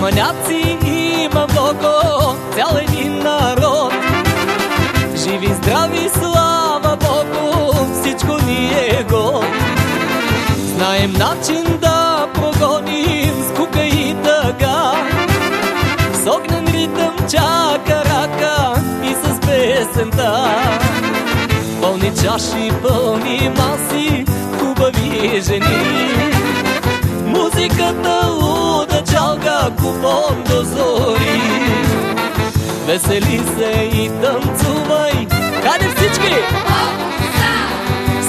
маняци има много, цял един народ. Живи, здрави, слава Богу, всичко ни е го. Знаем начин да прогоним скука и тъга. С огнен ритъм чака рака и с песента. Пълни чаши, пълни маси, хубави жени. Музиката чалга, купон до зори. Весели се и танцувай. Къде всички?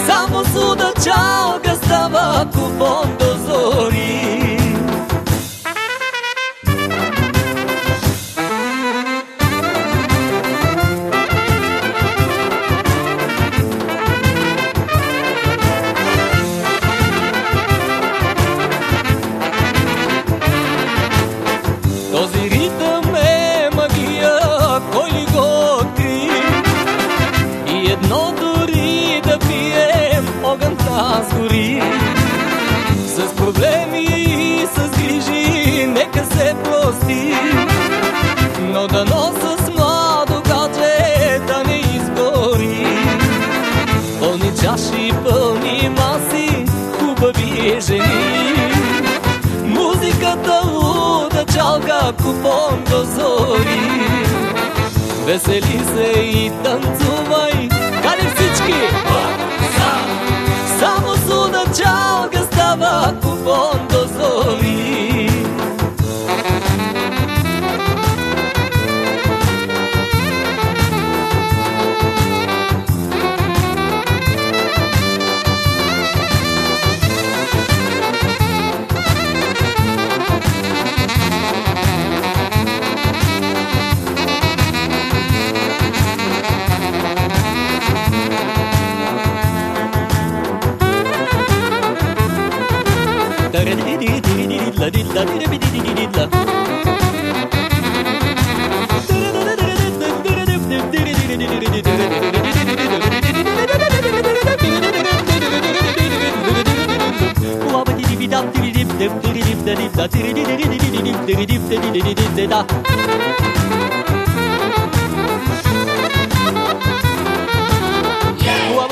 Само суда чалга става купон Едно дори да пием, огън нас гори. С проблеми и с грижи, нека се прости. Но дано с младо гадже да не изгори. Пълни чаши, пълни маси, хубави жени. Музиката луда чалга, купон до зори. Весели се и танцувай, всички? Само суда чалга става купон didla didla didla Yeah!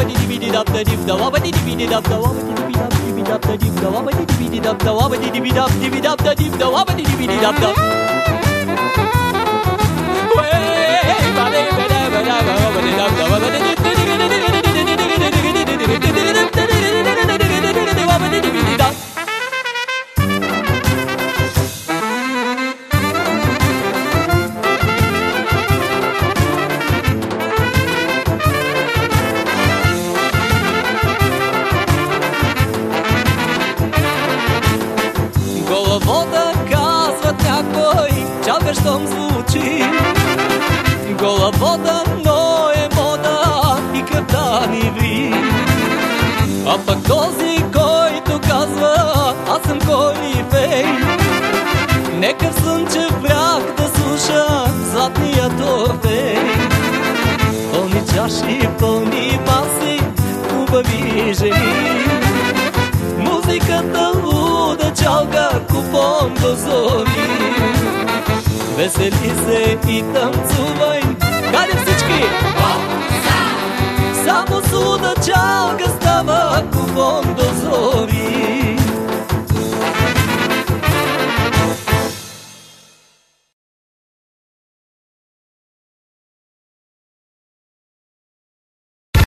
da dip da wabba di di dub da wabba di di dub di dub da dip da wabba di di dub da. Hey, buddy. Звучи. Гола вода, но е мода и кръвта ни ври. А пък този, който казва, аз съм Колифей. Нека в слънчев бряг да слуша златния торфей. Пълни чаши, пълни маси, хубави жени. Музиката луда чалга, купон до зори. Весели се и танцувай! Гадим всички! Баба!